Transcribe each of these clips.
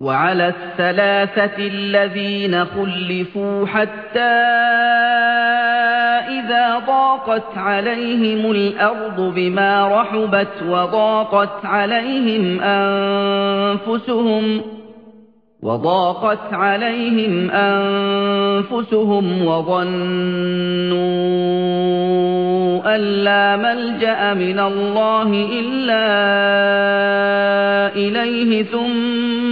وعلى الثلاثة الذين خلفوا حتى إذا ضاقت عليهم الأرض بما رحبت وضاقت عليهم أنفسهم وضاقت عليهم أنفسهم وظنوا أن لا ملجأ من الله إلا إليه ثم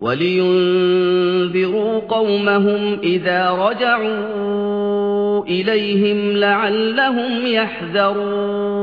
ولينذروا قومهم إذا رجعوا إليهم لعلهم يحذرون.